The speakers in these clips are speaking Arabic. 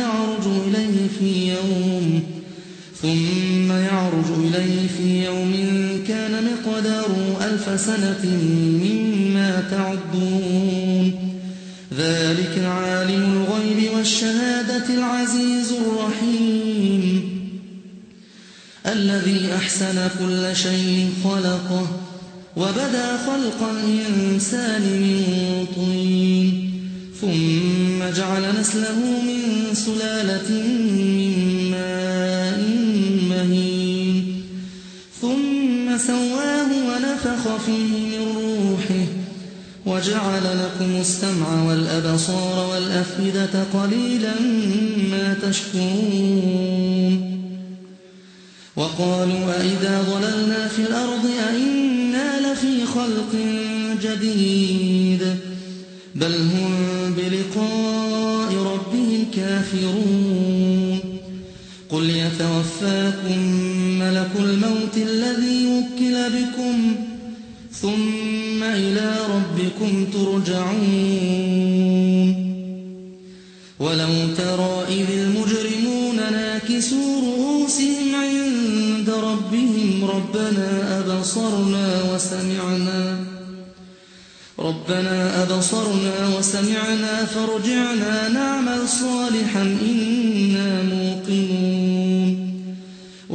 يعرج إليه في يوم ثم يعرج إليه في يوم كان مقداره ألف سنة مما تعدون. ذلك عالم الغيب والشهادة العزيز الرحيم. الذي أحسن كل شيء خلقه وبدا خلق الإنسان من طين ثم جعل نسله من سلالة من ماء مهين. ثم سواه ونفخ فيه من روحه. وجعل لكم السمع والأبصار والأفئدة قليلا ما تشكرون. وقالوا أئذا ضللنا في الأرض أئنا لفي خلق جديد. بل هم يتوفاكم ملك الموت الذي وكل بكم ثم إلى ربكم ترجعون ولو ترى إذ المجرمون ناكسوا رؤوسهم عند ربهم ربنا أبصرنا وسمعنا ربنا أبصرنا وسمعنا فارجعنا نعمل صالحا إنا موقنون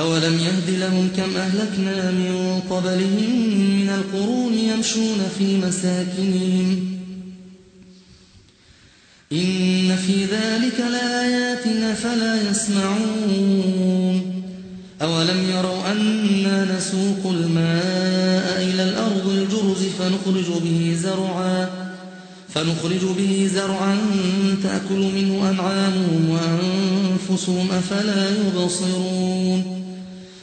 أولم يهد لهم كم أهلكنا من قبلهم من القرون يمشون في مساكنهم إن في ذلك لآيات فلا يسمعون أولم يروا أنا نسوق الماء إلى الأرض الجرز فنخرج به زرعا فنخرج به زرعا تأكل منه أنعامهم وأنفسهم أفلا يبصرون